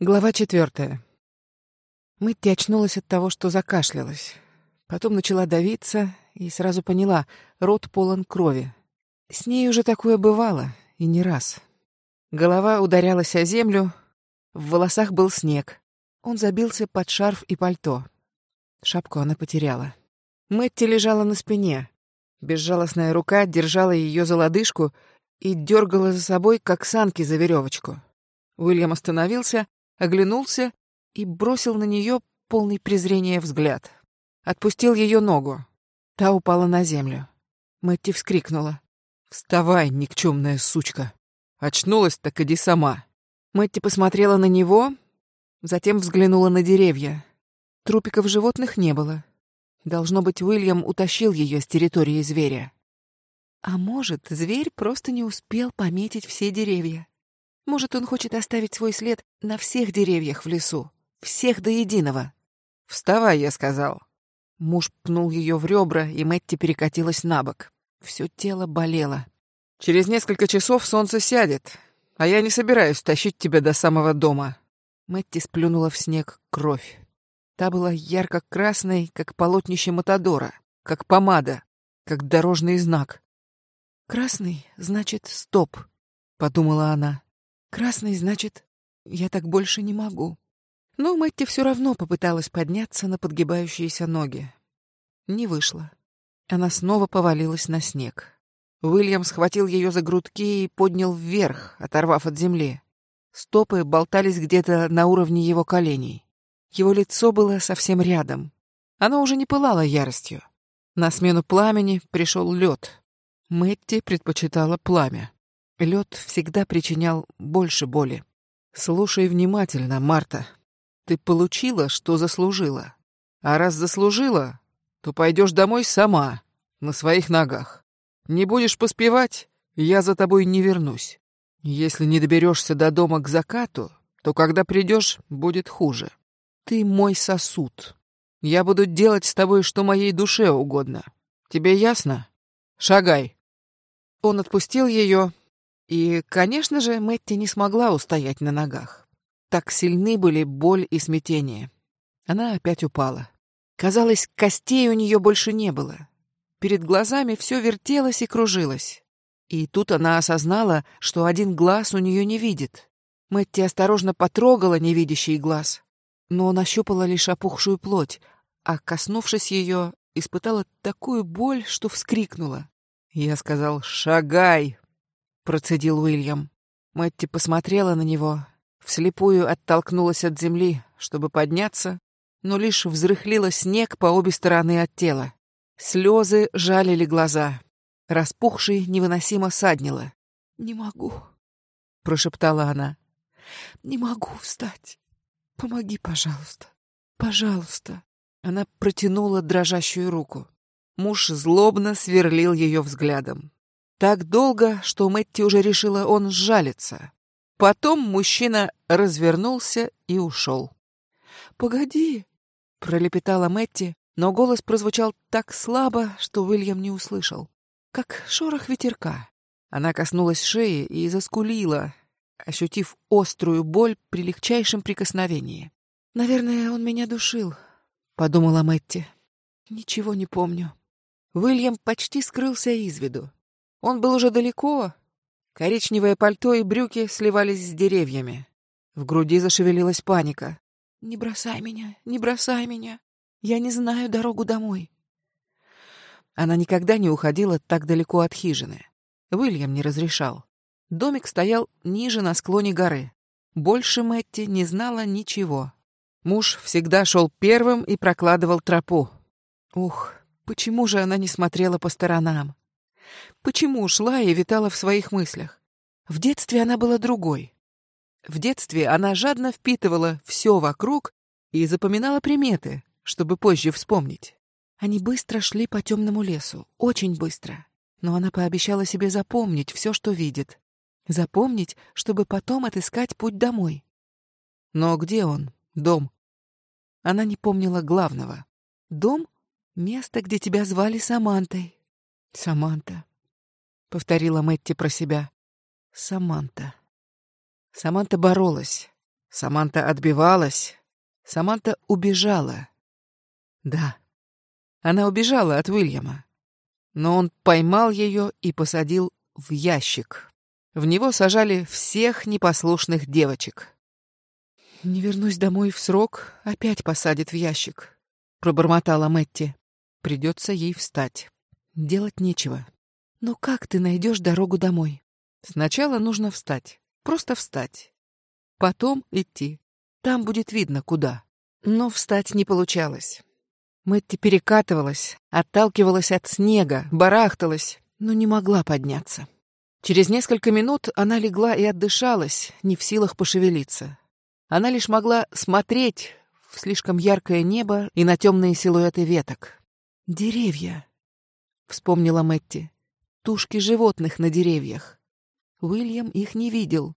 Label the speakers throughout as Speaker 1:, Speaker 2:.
Speaker 1: Глава четвертая. Мэтти очнулась от того, что закашлялась. Потом начала давиться и сразу поняла — рот полон крови. С ней уже такое бывало, и не раз. Голова ударялась о землю, в волосах был снег. Он забился под шарф и пальто. Шапку она потеряла. Мэтти лежала на спине. Безжалостная рука держала ее за лодыжку и дергала за собой, как санки за веревочку. Уильям остановился, оглянулся и бросил на нее полный презрения взгляд. Отпустил ее ногу. Та упала на землю. Мэтти вскрикнула. «Вставай, никчемная сучка! Очнулась, так иди сама!» Мэтти посмотрела на него, затем взглянула на деревья. Трупиков животных не было. Должно быть, Уильям утащил ее с территории зверя. А может, зверь просто не успел пометить все деревья. Может, он хочет оставить свой след на всех деревьях в лесу. Всех до единого. «Вставай», — я сказал. Муж пнул ее в ребра, и Мэтти перекатилась на бок. Все тело болело. «Через несколько часов солнце сядет, а я не собираюсь тащить тебя до самого дома». Мэтти сплюнула в снег кровь. Та была ярко-красной, как полотнище Матадора, как помада, как дорожный знак. «Красный — значит стоп», — подумала она. «Красный — значит я так больше не могу». Но Мэтти все равно попыталась подняться на подгибающиеся ноги. Не вышло. Она снова повалилась на снег. Уильям схватил ее за грудки и поднял вверх, оторвав от земли. Стопы болтались где-то на уровне его коленей. Его лицо было совсем рядом. Оно уже не пылало яростью. На смену пламени пришел лед. Мэтти предпочитала пламя. Лед всегда причинял больше боли. «Слушай внимательно, Марта. Ты получила, что заслужила. А раз заслужила, то пойдешь домой сама, на своих ногах. Не будешь поспевать, я за тобой не вернусь. Если не доберешься до дома к закату, то когда придешь, будет хуже. Ты мой сосуд. Я буду делать с тобой, что моей душе угодно. Тебе ясно? Шагай. Он отпустил ее, и, конечно же, Мэтти не смогла устоять на ногах. Так сильны были боль и смятение. Она опять упала. Казалось, костей у нее больше не было. Перед глазами все вертелось и кружилось. И тут она осознала, что один глаз у нее не видит. Мэтти осторожно потрогала невидящий глаз, но нащупала лишь опухшую плоть, а, коснувшись ее, испытала такую боль, что вскрикнула. Я сказал «Шагай!» — процедил Уильям. Мэтти посмотрела на него, вслепую оттолкнулась от земли, чтобы подняться, но лишь взрыхлила снег по обе стороны от тела. Слезы жалили глаза. Распухший невыносимо саднило. «Не могу», — прошептала она. «Не могу встать. Помоги, пожалуйста. Пожалуйста». Она протянула дрожащую руку. Муж злобно сверлил ее взглядом. Так долго, что Мэтти уже решила, он сжалится. Потом мужчина развернулся и ушел. «Погоди!» — пролепетала Мэтти, но голос прозвучал так слабо, что Уильям не услышал. Как шорох ветерка. Она коснулась шеи и заскулила, ощутив острую боль при легчайшем прикосновении. «Наверное, он меня душил», — подумала Мэтти. «Ничего не помню». Уильям почти скрылся из виду. Он был уже далеко. Коричневое пальто и брюки сливались с деревьями. В груди зашевелилась паника. «Не бросай меня, не бросай меня. Я не знаю дорогу домой». Она никогда не уходила так далеко от хижины. Уильям не разрешал. Домик стоял ниже на склоне горы. Больше Мэтти не знала ничего. Муж всегда шел первым и прокладывал тропу. Ух, почему же она не смотрела по сторонам? Почему шла и витала в своих мыслях? В детстве она была другой. В детстве она жадно впитывала все вокруг и запоминала приметы, чтобы позже вспомнить. Они быстро шли по темному лесу, очень быстро. Но она пообещала себе запомнить все, что видит. Запомнить, чтобы потом отыскать путь домой. Но где он, дом? Она не помнила главного. Дом — место, где тебя звали Самантой. Саманта. Повторила Мэтти про себя. Саманта. Саманта боролась. Саманта отбивалась. Саманта убежала. Да, она убежала от Уильяма. Но он поймал ее и посадил в ящик. В него сажали всех непослушных девочек. «Не вернусь домой в срок, опять посадят в ящик», — пробормотала Мэтти. «Придется ей встать. Делать нечего. Но как ты найдешь дорогу домой? Сначала нужно встать. Просто встать. Потом идти. Там будет видно, куда. Но встать не получалось. Мэтти перекатывалась, отталкивалась от снега, барахталась, но не могла подняться. Через несколько минут она легла и отдышалась, не в силах пошевелиться. Она лишь могла смотреть в слишком яркое небо и на темные силуэты веток. «Деревья», — вспомнила Мэтти тушки животных на деревьях. Уильям их не видел.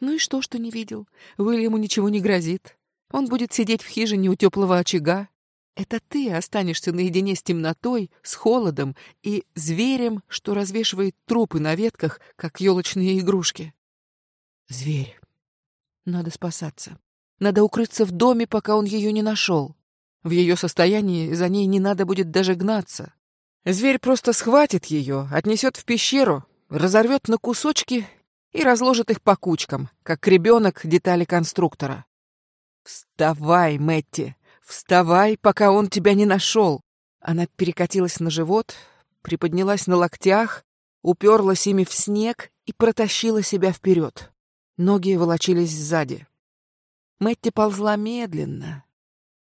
Speaker 1: Ну и что, что не видел? Уильяму ничего не грозит. Он будет сидеть в хижине у теплого очага. Это ты останешься наедине с темнотой, с холодом и зверем, что развешивает трупы на ветках, как елочные игрушки. Зверь. Надо спасаться. Надо укрыться в доме, пока он ее не нашел. В ее состоянии за ней не надо будет даже гнаться. Зверь просто схватит ее, отнесет в пещеру, разорвет на кусочки и разложит их по кучкам, как ребенок детали конструктора. «Вставай, Мэтти! Вставай, пока он тебя не нашел!» Она перекатилась на живот, приподнялась на локтях, уперлась ими в снег и протащила себя вперед. Ноги волочились сзади. Мэтти ползла медленно.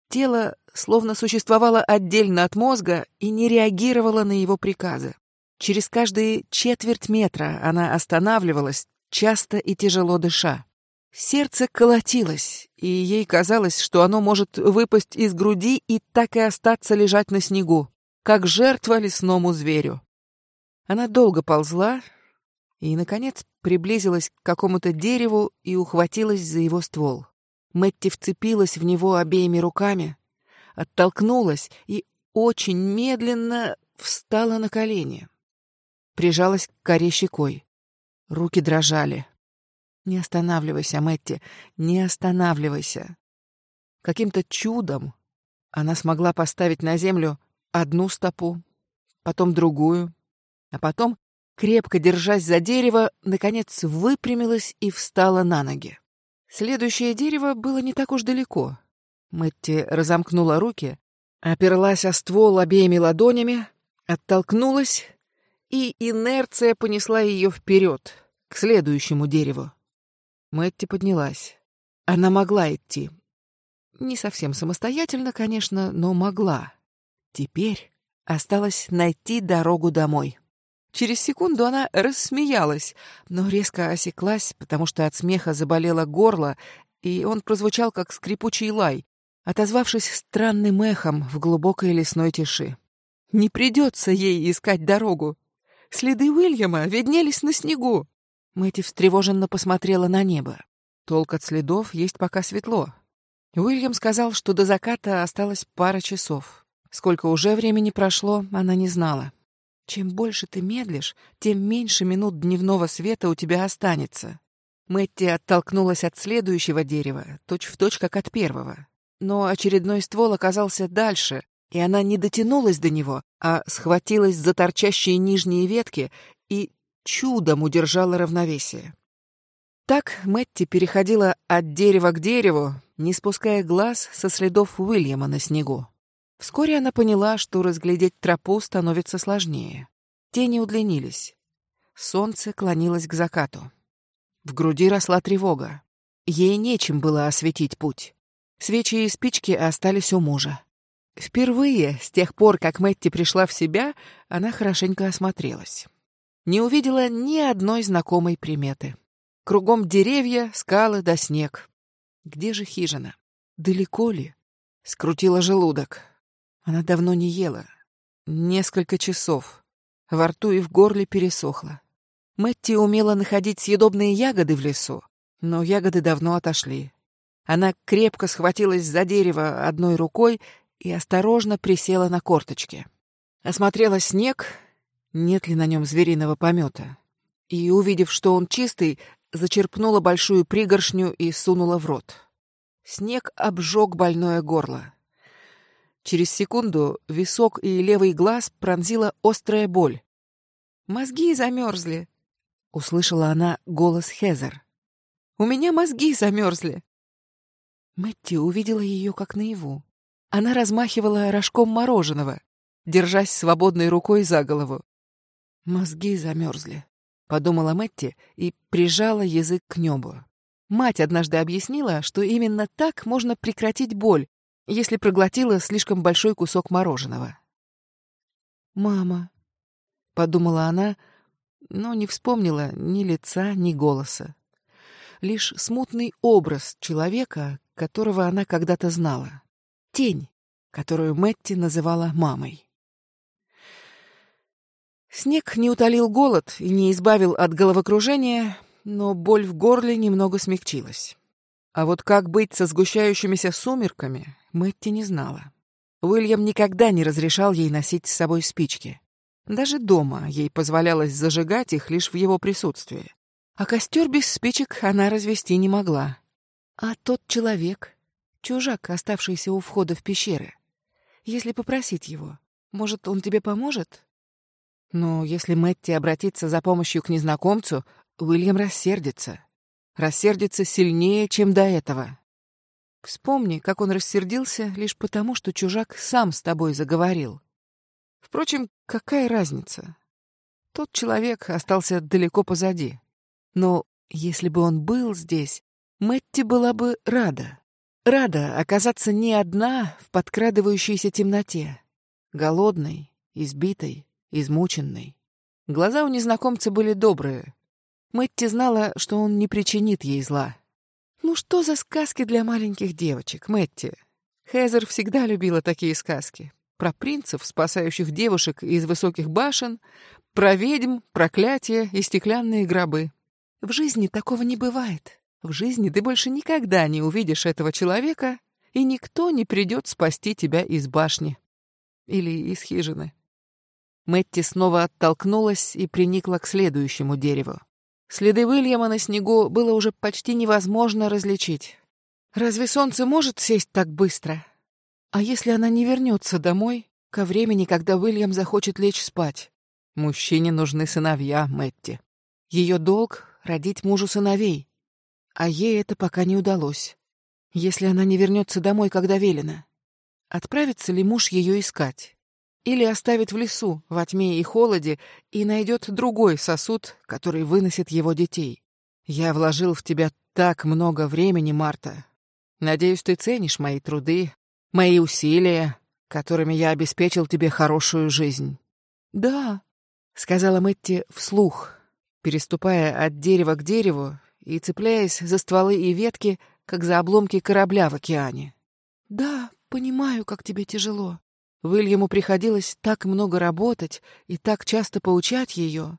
Speaker 1: Тело словно существовала отдельно от мозга и не реагировала на его приказы. Через каждые четверть метра она останавливалась, часто и тяжело дыша. Сердце колотилось, и ей казалось, что оно может выпасть из груди и так и остаться лежать на снегу, как жертва лесному зверю. Она долго ползла и, наконец, приблизилась к какому-то дереву и ухватилась за его ствол. Мэтти вцепилась в него обеими руками, оттолкнулась и очень медленно встала на колени. Прижалась к коре щекой. Руки дрожали. «Не останавливайся, Мэтти, не останавливайся». Каким-то чудом она смогла поставить на землю одну стопу, потом другую, а потом, крепко держась за дерево, наконец выпрямилась и встала на ноги. Следующее дерево было не так уж далеко. Мэтти разомкнула руки, оперлась о ствол обеими ладонями, оттолкнулась, и инерция понесла ее вперед, к следующему дереву. Мэтти поднялась. Она могла идти. Не совсем самостоятельно, конечно, но могла. Теперь осталось найти дорогу домой. Через секунду она рассмеялась, но резко осеклась, потому что от смеха заболело горло, и он прозвучал как скрипучий лай, отозвавшись странным эхом в глубокой лесной тиши. Не придется ей искать дорогу. Следы Уильяма виднелись на снегу. Мэти встревоженно посмотрела на небо. Толк от следов есть пока светло. Уильям сказал, что до заката осталось пара часов. Сколько уже времени прошло, она не знала. Чем больше ты медлишь, тем меньше минут дневного света у тебя останется. Мэтти оттолкнулась от следующего дерева, точь-в-точь, точь, как от первого но очередной ствол оказался дальше, и она не дотянулась до него, а схватилась за торчащие нижние ветки и чудом удержала равновесие. Так Мэтти переходила от дерева к дереву, не спуская глаз со следов Уильяма на снегу. Вскоре она поняла, что разглядеть тропу становится сложнее. Тени удлинились. Солнце клонилось к закату. В груди росла тревога. Ей нечем было осветить путь. Свечи и спички остались у мужа. Впервые, с тех пор, как Мэтти пришла в себя, она хорошенько осмотрелась. Не увидела ни одной знакомой приметы. Кругом деревья, скалы да снег. Где же хижина? Далеко ли? Скрутила желудок. Она давно не ела. Несколько часов. Во рту и в горле пересохло. Мэтти умела находить съедобные ягоды в лесу, но ягоды давно отошли. Она крепко схватилась за дерево одной рукой и осторожно присела на корточки. Осмотрела снег, нет ли на нем звериного помета. И, увидев, что он чистый, зачерпнула большую пригоршню и сунула в рот. Снег обжег больное горло. Через секунду висок и левый глаз пронзила острая боль. «Мозги замерзли!» — услышала она голос Хезер. «У меня мозги замерзли!» Мэтти увидела ее как наяву. Она размахивала рожком мороженого, держась свободной рукой за голову. «Мозги замерзли», — подумала Мэтти и прижала язык к небу. Мать однажды объяснила, что именно так можно прекратить боль, если проглотила слишком большой кусок мороженого. «Мама», — подумала она, но не вспомнила ни лица, ни голоса. Лишь смутный образ человека, которого она когда-то знала. Тень, которую Мэтти называла мамой. Снег не утолил голод и не избавил от головокружения, но боль в горле немного смягчилась. А вот как быть со сгущающимися сумерками, Мэтти не знала. Уильям никогда не разрешал ей носить с собой спички. Даже дома ей позволялось зажигать их лишь в его присутствии. А костер без спичек она развести не могла. А тот человек, чужак, оставшийся у входа в пещеры, если попросить его, может, он тебе поможет? Но если Мэтти обратится за помощью к незнакомцу, Уильям рассердится. Рассердится сильнее, чем до этого. Вспомни, как он рассердился лишь потому, что чужак сам с тобой заговорил. Впрочем, какая разница? Тот человек остался далеко позади. Но если бы он был здесь, Мэтти была бы рада. Рада оказаться не одна в подкрадывающейся темноте. Голодной, избитой, измученной. Глаза у незнакомца были добрые, Мэтти знала, что он не причинит ей зла. Ну что за сказки для маленьких девочек, Мэтти? Хезер всегда любила такие сказки. Про принцев, спасающих девушек из высоких башен, про ведьм, проклятия и стеклянные гробы. В жизни такого не бывает. В жизни ты больше никогда не увидишь этого человека, и никто не придет спасти тебя из башни. Или из хижины. Мэтти снова оттолкнулась и приникла к следующему дереву. Следы Уильяма на снегу было уже почти невозможно различить. Разве солнце может сесть так быстро? А если она не вернется домой, ко времени, когда Уильям захочет лечь спать? Мужчине нужны сыновья, Мэтти. Ее долг — родить мужу сыновей. А ей это пока не удалось. Если она не вернется домой, когда велено, отправится ли муж ее искать? Или оставит в лесу, во тьме и холоде, и найдет другой сосуд, который выносит его детей. Я вложил в тебя так много времени, Марта. Надеюсь, ты ценишь мои труды, мои усилия, которыми я обеспечил тебе хорошую жизнь. Да, сказала Мэтти вслух, переступая от дерева к дереву и цепляясь за стволы и ветки, как за обломки корабля в океане. Да, понимаю, как тебе тяжело. Уильяму приходилось так много работать и так часто поучать ее.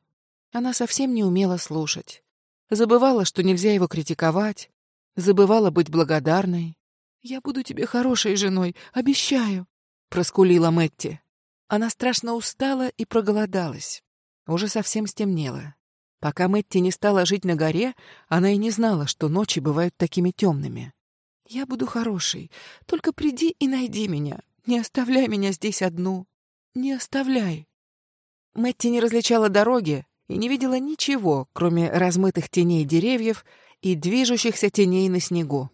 Speaker 1: Она совсем не умела слушать. Забывала, что нельзя его критиковать. Забывала быть благодарной. «Я буду тебе хорошей женой, обещаю», — проскулила Мэтти. Она страшно устала и проголодалась. Уже совсем стемнело. Пока Мэтти не стала жить на горе, она и не знала, что ночи бывают такими темными. «Я буду хорошей. Только приди и найди меня. Не оставляй меня здесь одну. Не оставляй. Мэтти не различала дороги и не видела ничего, кроме размытых теней деревьев и движущихся теней на снегу.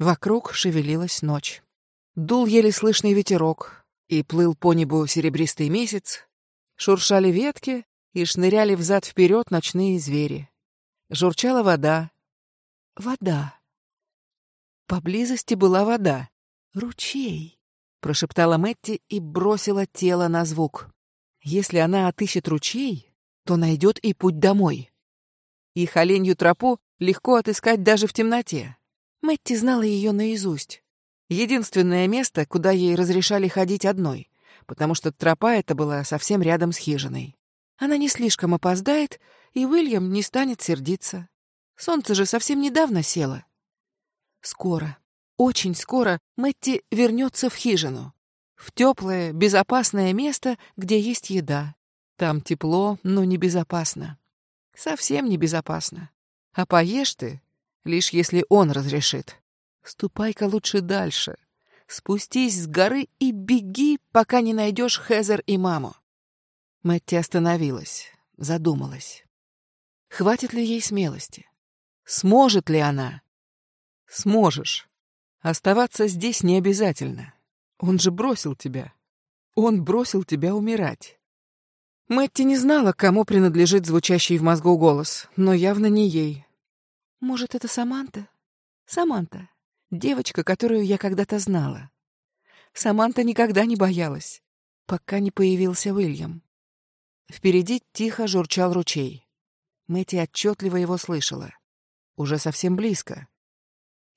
Speaker 1: Вокруг шевелилась ночь. Дул еле слышный ветерок, и плыл по небу серебристый месяц, шуршали ветки и шныряли взад-вперед ночные звери. Журчала вода. Вода. Поблизости была вода. Ручей прошептала Мэтти и бросила тело на звук. Если она отыщет ручей, то найдет и путь домой. Их оленью тропу легко отыскать даже в темноте. Мэтти знала ее наизусть. Единственное место, куда ей разрешали ходить одной, потому что тропа эта была совсем рядом с хижиной. Она не слишком опоздает, и Уильям не станет сердиться. Солнце же совсем недавно село. Скоро, очень скоро Мэтти вернется в хижину. В теплое, безопасное место, где есть еда. Там тепло, но небезопасно. Совсем небезопасно. А поешь ты, лишь если он разрешит. Ступай-ка лучше дальше. Спустись с горы и беги, пока не найдешь Хезер и маму. Мэтти остановилась, задумалась. Хватит ли ей смелости? Сможет ли она? Сможешь. Оставаться здесь не обязательно. Он же бросил тебя. Он бросил тебя умирать. Мэтти не знала, кому принадлежит звучащий в мозгу голос, но явно не ей. Может, это Саманта? Саманта, девочка, которую я когда-то знала. Саманта никогда не боялась, пока не появился Уильям. Впереди тихо журчал ручей. Мэтти отчетливо его слышала. Уже совсем близко.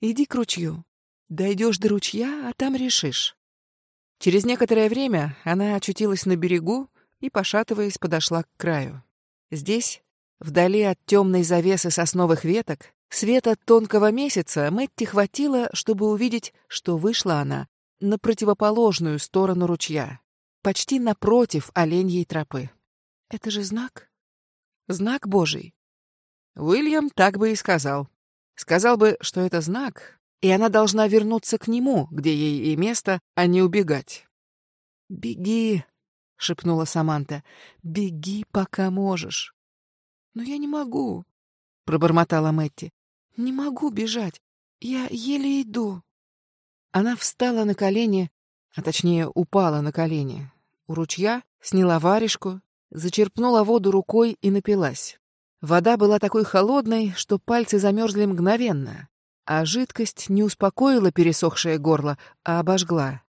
Speaker 1: «Иди к ручью. Дойдешь до ручья, а там решишь». Через некоторое время она очутилась на берегу и, пошатываясь, подошла к краю. Здесь, вдали от темной завесы сосновых веток, света тонкого месяца Мэтти хватило, чтобы увидеть, что вышла она на противоположную сторону ручья, почти напротив оленьей тропы. Это же знак? Знак Божий. Уильям так бы и сказал. Сказал бы, что это знак, и она должна вернуться к нему, где ей и место, а не убегать. «Беги», — шепнула Саманта. «Беги, пока можешь». «Но я не могу», — пробормотала Мэтти. «Не могу бежать. Я еле иду». Она встала на колени, а точнее упала на колени. У ручья сняла варежку, зачерпнула воду рукой и напилась. Вода была такой холодной, что пальцы замерзли мгновенно, а жидкость не успокоила пересохшее горло, а обожгла.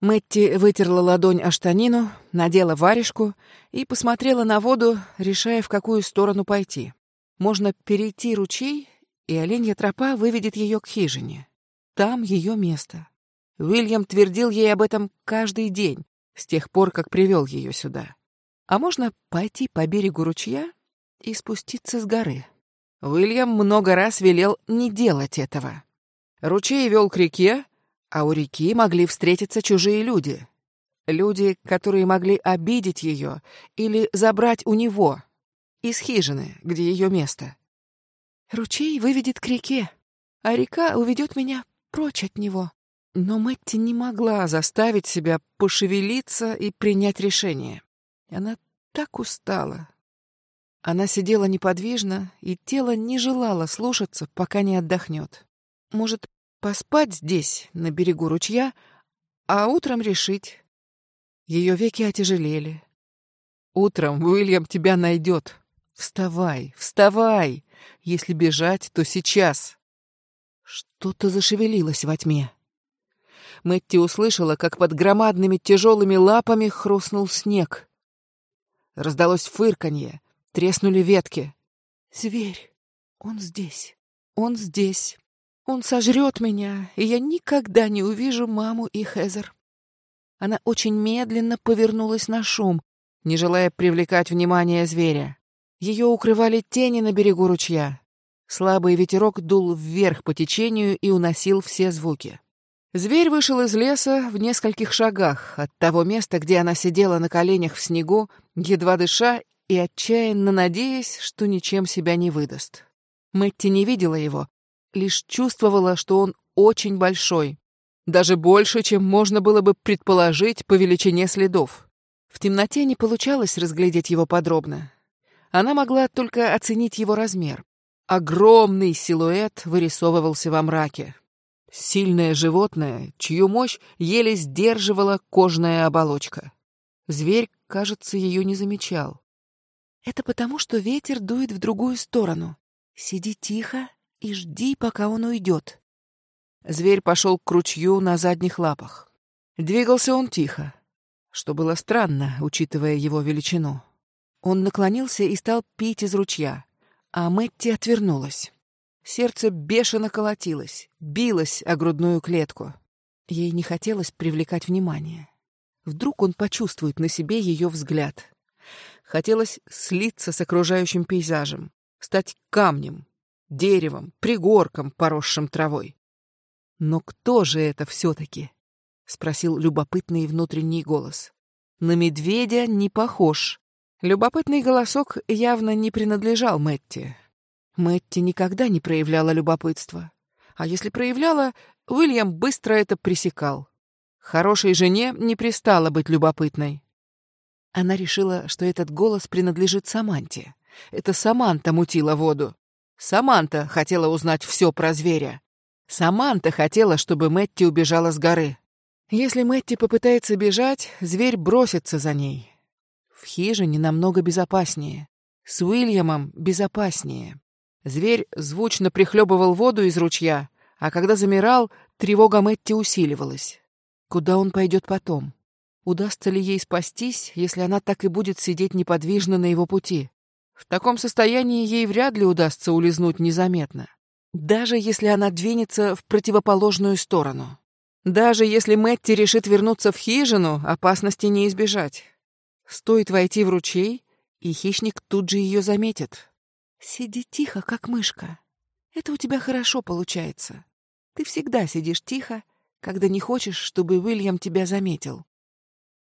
Speaker 1: Мэтти вытерла ладонь о штанину, надела варежку и посмотрела на воду, решая, в какую сторону пойти. Можно перейти ручей, и оленья тропа выведет ее к хижине. Там ее место. Уильям твердил ей об этом каждый день, с тех пор, как привел ее сюда. А можно пойти по берегу ручья и спуститься с горы. Уильям много раз велел не делать этого. Ручей вел к реке, а у реки могли встретиться чужие люди. Люди, которые могли обидеть ее или забрать у него, из хижины, где ее место. Ручей выведет к реке, а река уведет меня прочь от него. Но Мэтти не могла заставить себя пошевелиться и принять решение. Она так устала. Она сидела неподвижно, и тело не желало слушаться, пока не отдохнет. Может, Поспать здесь, на берегу ручья, а утром решить. Ее веки отяжелели. Утром Уильям тебя найдет. Вставай, вставай. Если бежать, то сейчас. Что-то зашевелилось во тьме. Мэтти услышала, как под громадными тяжелыми лапами хрустнул снег. Раздалось фырканье, треснули ветки. Зверь, он здесь, он здесь. Он сожрет меня, и я никогда не увижу маму и Хезер. Она очень медленно повернулась на шум, не желая привлекать внимание зверя. Ее укрывали тени на берегу ручья. Слабый ветерок дул вверх по течению и уносил все звуки. Зверь вышел из леса в нескольких шагах от того места, где она сидела на коленях в снегу, едва дыша и отчаянно надеясь, что ничем себя не выдаст. Мэтти не видела его, лишь чувствовала, что он очень большой. Даже больше, чем можно было бы предположить по величине следов. В темноте не получалось разглядеть его подробно. Она могла только оценить его размер. Огромный силуэт вырисовывался во мраке. Сильное животное, чью мощь еле сдерживала кожная оболочка. Зверь, кажется, ее не замечал. «Это потому, что ветер дует в другую сторону. Сиди тихо и жди, пока он уйдет. Зверь пошел к ручью на задних лапах. Двигался он тихо, что было странно, учитывая его величину. Он наклонился и стал пить из ручья, а Мэтти отвернулась. Сердце бешено колотилось, билось о грудную клетку. Ей не хотелось привлекать внимание. Вдруг он почувствует на себе ее взгляд. Хотелось слиться с окружающим пейзажем, стать камнем, деревом, пригорком, поросшим травой. «Но кто же это все-таки?» — спросил любопытный внутренний голос. «На медведя не похож». Любопытный голосок явно не принадлежал Мэтти. Мэтти никогда не проявляла любопытства. А если проявляла, Уильям быстро это пресекал. Хорошей жене не пристало быть любопытной. Она решила, что этот голос принадлежит Саманте. Это Саманта мутила воду. Саманта хотела узнать все про зверя. Саманта хотела, чтобы Мэтти убежала с горы. Если Мэтти попытается бежать, зверь бросится за ней. В хижине намного безопаснее. С Уильямом безопаснее. Зверь звучно прихлебывал воду из ручья, а когда замирал, тревога Мэтти усиливалась. Куда он пойдет потом? Удастся ли ей спастись, если она так и будет сидеть неподвижно на его пути? В таком состоянии ей вряд ли удастся улизнуть незаметно. Даже если она двинется в противоположную сторону. Даже если Мэтти решит вернуться в хижину, опасности не избежать. Стоит войти в ручей, и хищник тут же ее заметит. Сиди тихо, как мышка. Это у тебя хорошо получается. Ты всегда сидишь тихо, когда не хочешь, чтобы Уильям тебя заметил.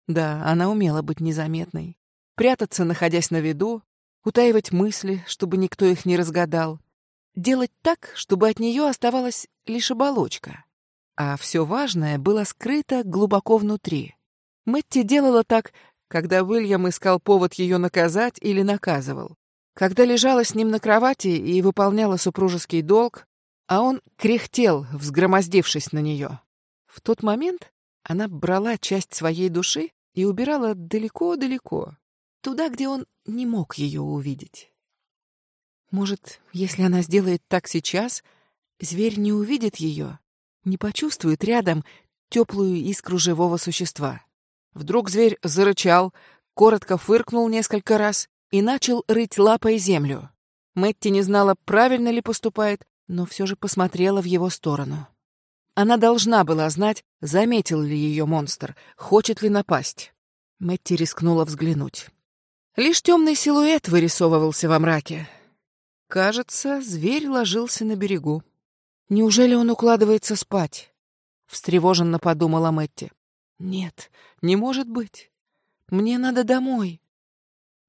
Speaker 1: Да, она умела быть незаметной. Прятаться, находясь на виду, утаивать мысли, чтобы никто их не разгадал. Делать так, чтобы от нее оставалась лишь оболочка а все важное было скрыто глубоко внутри. Мэтти делала так, когда Уильям искал повод ее наказать или наказывал. Когда лежала с ним на кровати и выполняла супружеский долг, а он кряхтел, взгромоздившись на нее. В тот момент она брала часть своей души и убирала далеко-далеко, туда, где он не мог ее увидеть. Может, если она сделает так сейчас, зверь не увидит ее, не почувствует рядом теплую искру живого существа. Вдруг зверь зарычал, коротко фыркнул несколько раз и начал рыть лапой землю. Мэтти не знала, правильно ли поступает, но все же посмотрела в его сторону. Она должна была знать, заметил ли ее монстр, хочет ли напасть. Мэтти рискнула взглянуть. Лишь темный силуэт вырисовывался во мраке. Кажется, зверь ложился на берегу. Неужели он укладывается спать? Встревоженно подумала Мэтти. Нет, не может быть. Мне надо домой.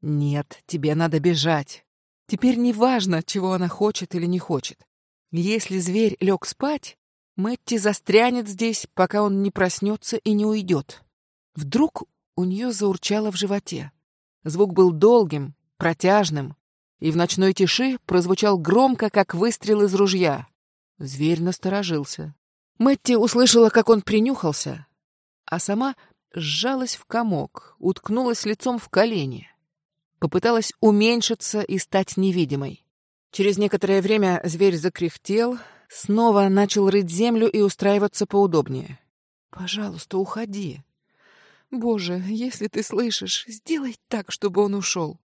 Speaker 1: Нет, тебе надо бежать. Теперь не важно, чего она хочет или не хочет. Если зверь лег спать, Мэтти застрянет здесь, пока он не проснется и не уйдет. Вдруг у нее заурчало в животе. Звук был долгим, протяжным, и в ночной тиши прозвучал громко, как выстрел из ружья. Зверь насторожился. Мэтти услышала, как он принюхался, а сама сжалась в комок, уткнулась лицом в колени. Попыталась уменьшиться и стать невидимой. Через некоторое время зверь закряхтел, снова начал рыть землю и устраиваться поудобнее. «Пожалуйста, уходи. Боже, если ты слышишь, сделай так, чтобы он ушел».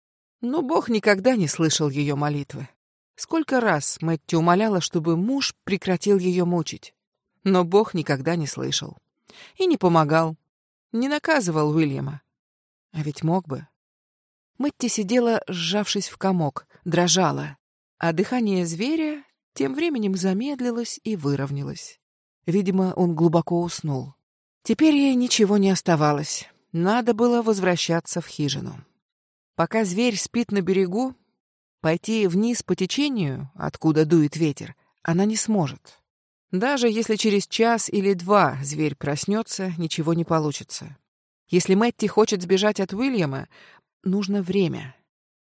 Speaker 1: Но Бог никогда не слышал ее молитвы. Сколько раз Мэтти умоляла, чтобы муж прекратил ее мучить. Но Бог никогда не слышал. И не помогал. Не наказывал Уильяма. А ведь мог бы. Мэтти сидела, сжавшись в комок, дрожала. А дыхание зверя тем временем замедлилось и выровнялось. Видимо, он глубоко уснул. Теперь ей ничего не оставалось. Надо было возвращаться в хижину. Пока зверь спит на берегу, Пойти вниз по течению, откуда дует ветер, она не сможет. Даже если через час или два зверь проснется, ничего не получится. Если Мэтти хочет сбежать от Уильяма, нужно время.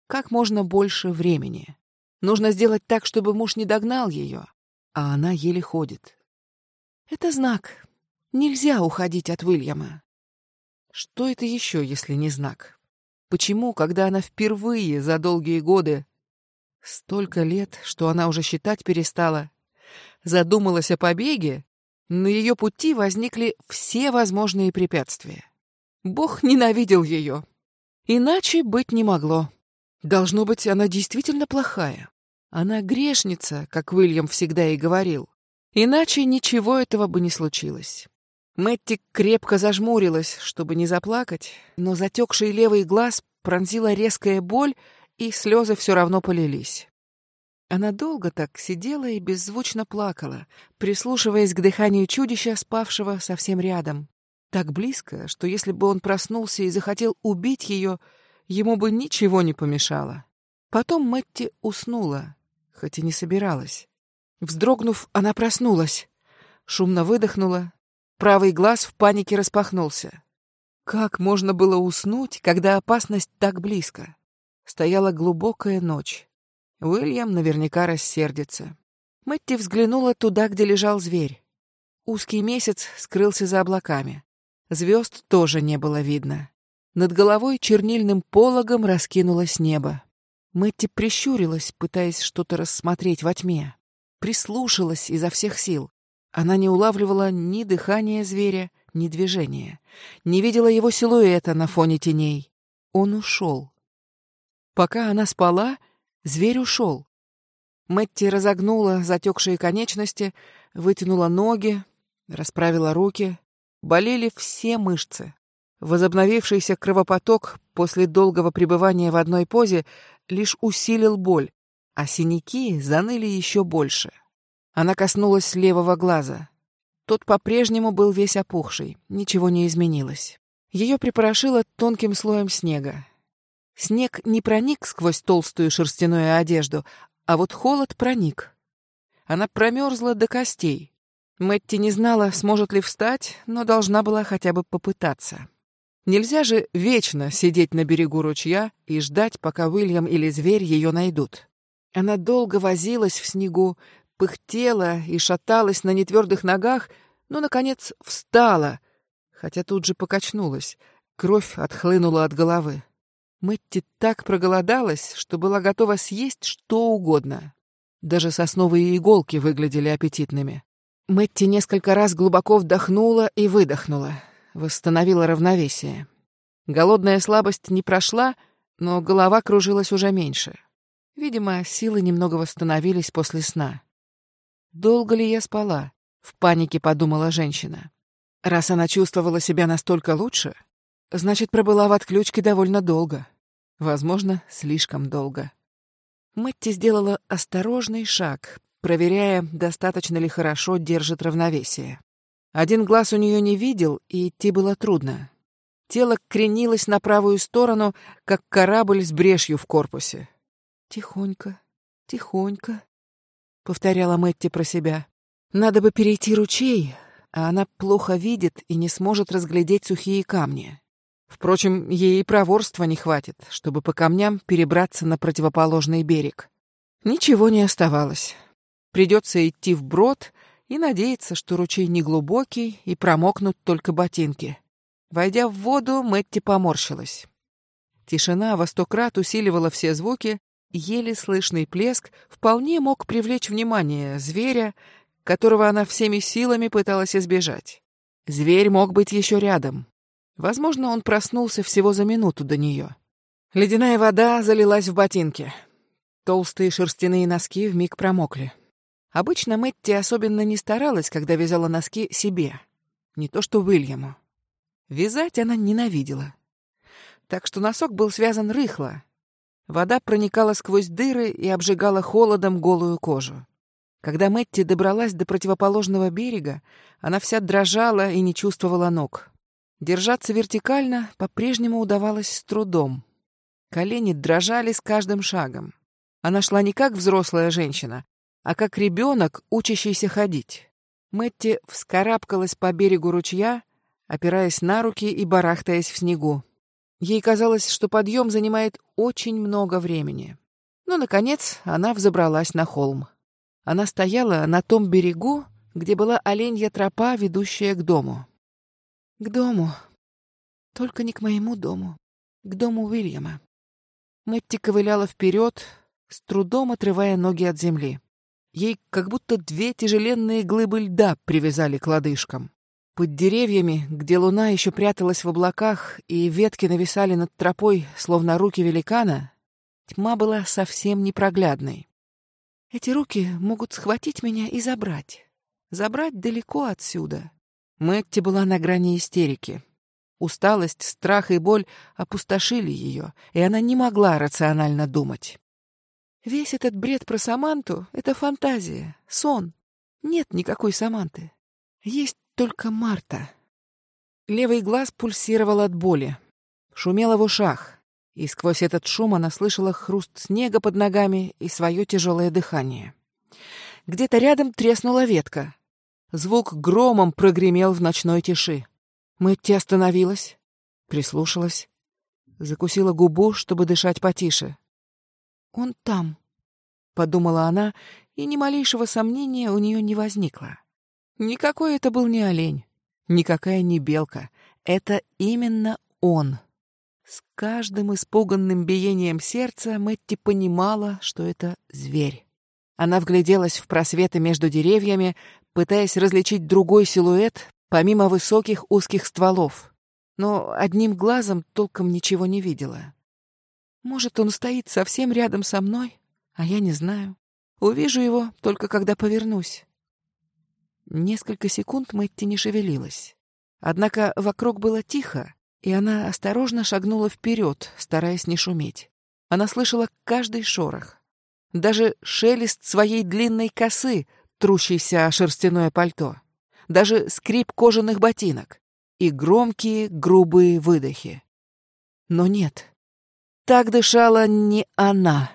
Speaker 1: Как можно больше времени. Нужно сделать так, чтобы муж не догнал ее, а она еле ходит. Это знак. Нельзя уходить от Уильяма. Что это еще, если не знак? Почему, когда она впервые за долгие годы Столько лет, что она уже считать перестала. Задумалась о побеге, на ее пути возникли все возможные препятствия. Бог ненавидел ее. Иначе быть не могло. Должно быть, она действительно плохая. Она грешница, как Уильям всегда и говорил. Иначе ничего этого бы не случилось. Мэтти крепко зажмурилась, чтобы не заплакать, но затекший левый глаз пронзила резкая боль, и слезы все равно полились. Она долго так сидела и беззвучно плакала, прислушиваясь к дыханию чудища, спавшего совсем рядом. Так близко, что если бы он проснулся и захотел убить ее, ему бы ничего не помешало. Потом Мэтти уснула, хоть и не собиралась. Вздрогнув, она проснулась. Шумно выдохнула. Правый глаз в панике распахнулся. Как можно было уснуть, когда опасность так близко? Стояла глубокая ночь. Уильям наверняка рассердится. Мэтти взглянула туда, где лежал зверь. Узкий месяц скрылся за облаками. Звезд тоже не было видно. Над головой чернильным пологом раскинулось небо. Мэтти прищурилась, пытаясь что-то рассмотреть во тьме. Прислушалась изо всех сил. Она не улавливала ни дыхания зверя, ни движения. Не видела его силуэта на фоне теней. Он ушел. Пока она спала, зверь ушел. Мэтти разогнула затекшие конечности, вытянула ноги, расправила руки. Болели все мышцы. Возобновившийся кровопоток после долгого пребывания в одной позе лишь усилил боль, а синяки заныли еще больше. Она коснулась левого глаза. Тот по-прежнему был весь опухший, ничего не изменилось. Ее припорошило тонким слоем снега. Снег не проник сквозь толстую шерстяную одежду, а вот холод проник. Она промерзла до костей. Мэтти не знала, сможет ли встать, но должна была хотя бы попытаться. Нельзя же вечно сидеть на берегу ручья и ждать, пока Уильям или зверь ее найдут. Она долго возилась в снегу, пыхтела и шаталась на нетвердых ногах, но, наконец, встала, хотя тут же покачнулась. Кровь отхлынула от головы. Мэтти так проголодалась, что была готова съесть что угодно. Даже сосновые иголки выглядели аппетитными. Мэтти несколько раз глубоко вдохнула и выдохнула, восстановила равновесие. Голодная слабость не прошла, но голова кружилась уже меньше. Видимо, силы немного восстановились после сна. «Долго ли я спала?» — в панике подумала женщина. Раз она чувствовала себя настолько лучше, значит, пробыла в отключке довольно долго. Возможно, слишком долго. Мэтти сделала осторожный шаг, проверяя, достаточно ли хорошо держит равновесие. Один глаз у нее не видел, и идти было трудно. Тело кренилось на правую сторону, как корабль с брешью в корпусе. «Тихонько, тихонько», — повторяла Мэтти про себя. «Надо бы перейти ручей, а она плохо видит и не сможет разглядеть сухие камни. Впрочем, ей и проворства не хватит, чтобы по камням перебраться на противоположный берег. Ничего не оставалось. Придется идти вброд и надеяться, что ручей не глубокий и промокнут только ботинки. Войдя в воду, Мэтти поморщилась. Тишина во сто крат усиливала все звуки, еле слышный плеск вполне мог привлечь внимание зверя, которого она всеми силами пыталась избежать. Зверь мог быть еще рядом. Возможно, он проснулся всего за минуту до нее. Ледяная вода залилась в ботинки. Толстые шерстяные носки вмиг промокли. Обычно Мэтти особенно не старалась, когда вязала носки себе. Не то что Уильяму. Вязать она ненавидела. Так что носок был связан рыхло. Вода проникала сквозь дыры и обжигала холодом голую кожу. Когда Мэтти добралась до противоположного берега, она вся дрожала и не чувствовала ног. Держаться вертикально по-прежнему удавалось с трудом. Колени дрожали с каждым шагом. Она шла не как взрослая женщина, а как ребенок, учащийся ходить. Мэтти вскарабкалась по берегу ручья, опираясь на руки и барахтаясь в снегу. Ей казалось, что подъем занимает очень много времени. Но, наконец, она взобралась на холм. Она стояла на том берегу, где была оленья тропа, ведущая к дому. К дому. Только не к моему дому. К дому Уильяма. Мэтти ковыляла вперед, с трудом отрывая ноги от земли. Ей как будто две тяжеленные глыбы льда привязали к лодыжкам. Под деревьями, где луна еще пряталась в облаках и ветки нависали над тропой, словно руки великана, тьма была совсем непроглядной. Эти руки могут схватить меня и забрать. Забрать далеко отсюда. Мэтти была на грани истерики. Усталость, страх и боль опустошили ее, и она не могла рационально думать. Весь этот бред про Саманту — это фантазия, сон. Нет никакой Саманты. Есть только Марта. Левый глаз пульсировал от боли. Шумело в ушах. и сквозь этот шум она слышала хруст снега под ногами и свое тяжелое дыхание. Где-то рядом треснула ветка. Звук громом прогремел в ночной тиши. Мэтти остановилась, прислушалась, закусила губу, чтобы дышать потише. «Он там», — подумала она, и ни малейшего сомнения у нее не возникло. Никакой это был не олень, никакая не белка. Это именно он. С каждым испуганным биением сердца Мэтти понимала, что это зверь. Она вгляделась в просветы между деревьями, пытаясь различить другой силуэт, помимо высоких узких стволов. Но одним глазом толком ничего не видела. Может, он стоит совсем рядом со мной, а я не знаю. Увижу его только когда повернусь. Несколько секунд Мэтти не шевелилась. Однако вокруг было тихо, и она осторожно шагнула вперед, стараясь не шуметь. Она слышала каждый шорох. Даже шелест своей длинной косы, трущейся о шерстяное пальто. Даже скрип кожаных ботинок. И громкие, грубые выдохи. Но нет. Так дышала не она.